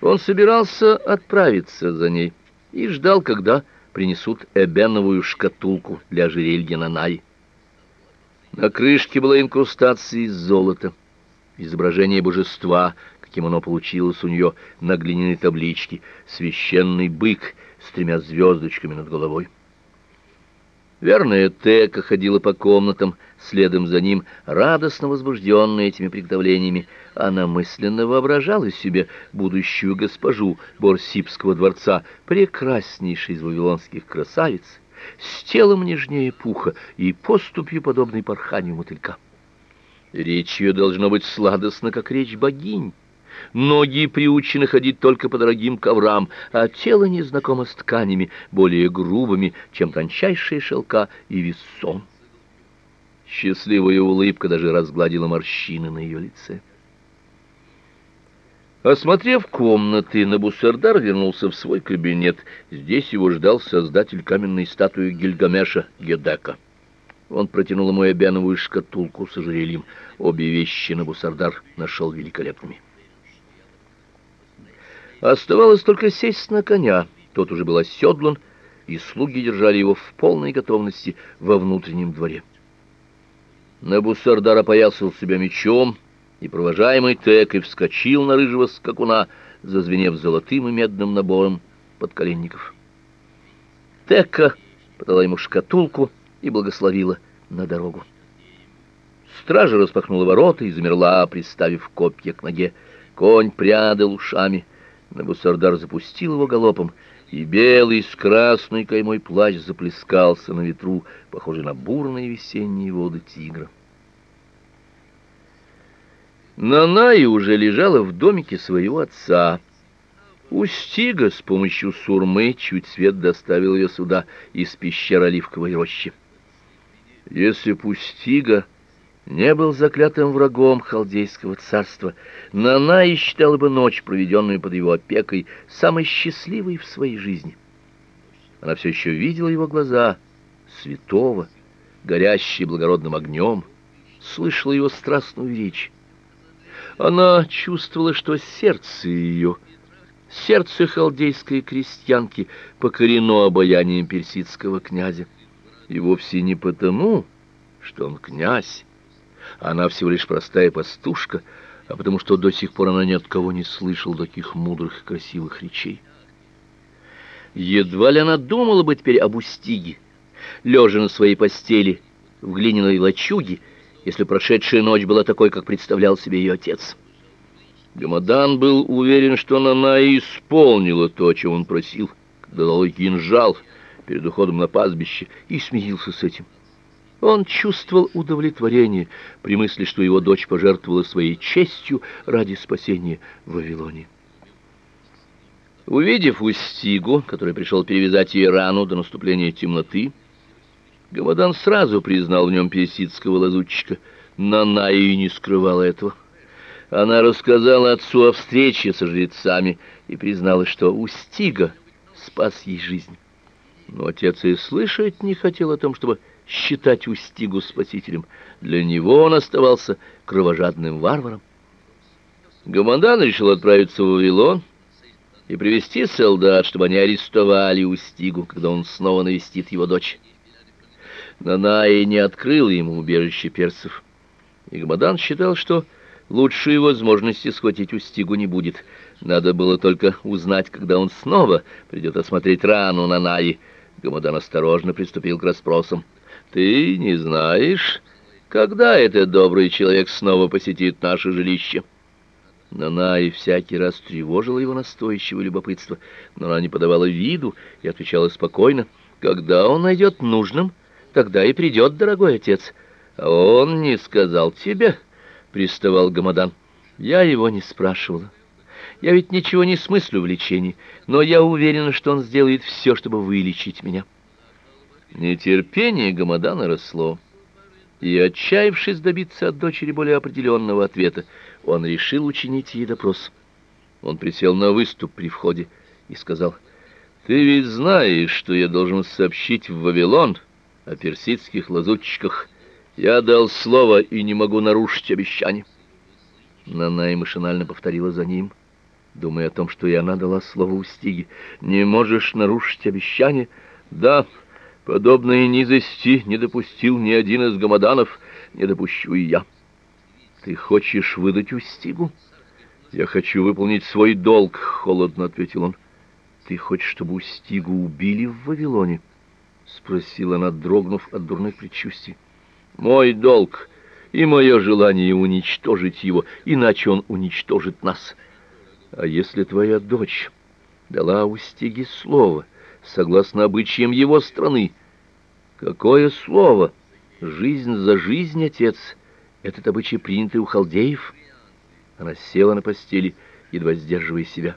Он собирался отправиться за ней и ждал, когда принесут эбеновую шкатулку для ожерелья Нанай. На крышке была инкрустация из золота, изображение божества, каким оно получилось у нее на глиняной табличке, священный бык с тремя звездочками над головой. Верная Тека ходила по комнатам, следом за ним, радостно возбужденная этими приготовлениями. Она мысленно воображала себе будущую госпожу Борсипского дворца, прекраснейшей из вавилонских красавиц, с телом нежнее пуха и поступью, подобной порханию мотылька. Речь ее должно быть сладостна, как речь богинь. Ноги приучены ходить только по дорогим коврам, а тело не знакомо с тканями более грубыми, чем тончайшие шелка и вессон. Счастливая улыбка даже разгладила морщины на ее лице. Осмотрев комнаты, Набусардар вернулся в свой кабинет. Здесь его ждал создатель каменной статуи Гильгамеша Гедека. Он протянул ему эбеновую шкатулку с ожерельем. Обе вещи Набусардар нашел великолепными. Оставалось только сесть на коня. Тот уже был оседлан, и слуги держали его в полной готовности во внутреннем дворе. Набусардар опоясал себя мечом, и провожаемый Текой вскочил на рыжего скакуна, зазвенев золотым и медным набором подколенников. Тека подала ему шкатулку и благословила на дорогу. Стража распахнула ворота и замерла, приставив копья к ноге. Конь прядал ушами — Набусардар запустил его галопом, и белый с красной каймой плащ заплескался на ветру, похожий на бурные весенние воды Тигра. Нанай уже лежала в домике своего отца. Устига с помощью сурмы чуть свет доставил ее сюда из пещеры Оливковой рощи. Если Пустига не был заклятым врагом халдейского царства, Нанай считала бы ночь, проведенную под его опекой, самой счастливой в своей жизни. Она все еще видела его глаза, святого, горящие благородным огнем, слышала его страстную речь. Она чувствовала, что сердце ее, сердце халдейской крестьянки, покорено обаянием персидского князя. И вовсе не потому, что он князь, она всего лишь простая пастушка, а потому что до сих пор она ни от кого не слышала таких мудрых и красивых речей. Едва ли она думала бы теперь об Устиге, лежа на своей постели в глиняной лачуге, если прошедшая ночь была такой, как представлял себе ее отец. Гамадан был уверен, что она исполнила то, о чем он просил, когда дал кинжал перед уходом на пастбище, и смирился с этим. Он чувствовал удовлетворение при мысли, что его дочь пожертвовала своей честью ради спасения Вавилонии. Увидев Устигу, который пришел перевязать ей рану до наступления темноты, Гамадан сразу признал в нем персидского лазутчика. Нана и не скрывала этого. Она рассказала отцу о встрече со жрецами и призналась, что Устига спас ей жизнь. Но отец и слышать не хотел о том, чтобы считать Устигу спасителем. Для него он оставался кровожадным варваром. Гамандан решил отправиться в Вавилон и привести солдат, чтобы они арестовали Устигу, когда он снова навестит его дочь. Нанаи не открыл ему убежище персов, и Гамадан считал, что лучшей возможности схватить Устигу не будет. Надо было только узнать, когда он снова придет осмотреть рану Нанаи. Гамадан осторожно приступил к расспросам. Ты не знаешь, когда этот добрый человек снова посетит наше жилище? Нана всякий раз тревожила его настойчивое любопытство, но она не подавала виду и отвечала спокойно: "Когда он найдет нужным, тогда и придет, дорогой отец". А он не сказал тебе, приставал Гамадан. Я его не спрашивала. Я ведь ничего не смыслю в лечении, но я уверена, что он сделает все, чтобы вылечить меня. Нетерпение Гамадана росло, и, отчаявшись добиться от дочери более определенного ответа, он решил учинить ей допрос. Он присел на выступ при входе и сказал, «Ты ведь знаешь, что я должен сообщить в Вавилон о персидских лазутчиках. Я дал слово и не могу нарушить обещание». Нанай машинально повторила за ним. Думая о том, что и она дала слово Устиге. «Не можешь нарушить обещание?» «Да, подобной низости не допустил ни один из гамаданов, не допущу и я». «Ты хочешь выдать Устигу?» «Я хочу выполнить свой долг», — холодно ответил он. «Ты хочешь, чтобы Устигу убили в Вавилоне?» — спросила она, дрогнув от дурных предчувствий. «Мой долг и мое желание уничтожить его, иначе он уничтожит нас. А если твоя дочь дала Устиге слово, согласно обычаям его страны? Какое слово? Жизнь за жизнь, отец. Этот обычай принятый у халдеев». Она села на постели, едва сдерживая себя.